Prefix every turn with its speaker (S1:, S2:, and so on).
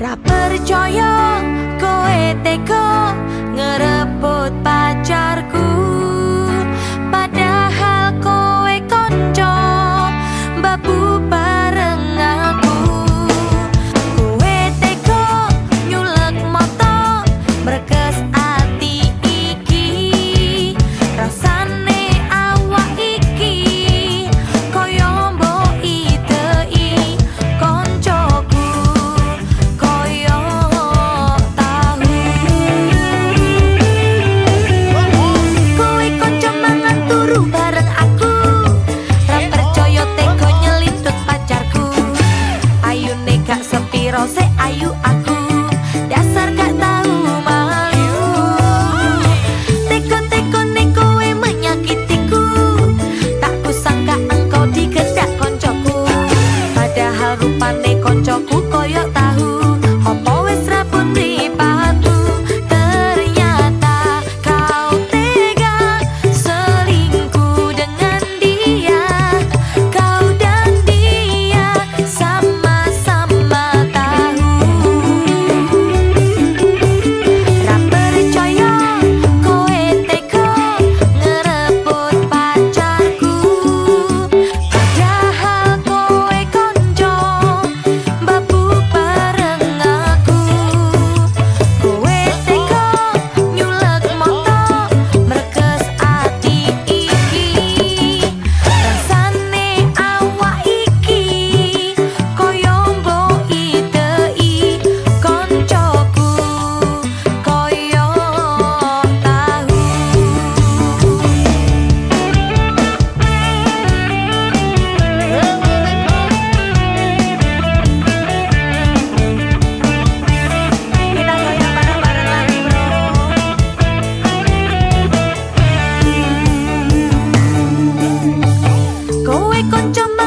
S1: ra percaya koe teko ngere rupa con trong mắt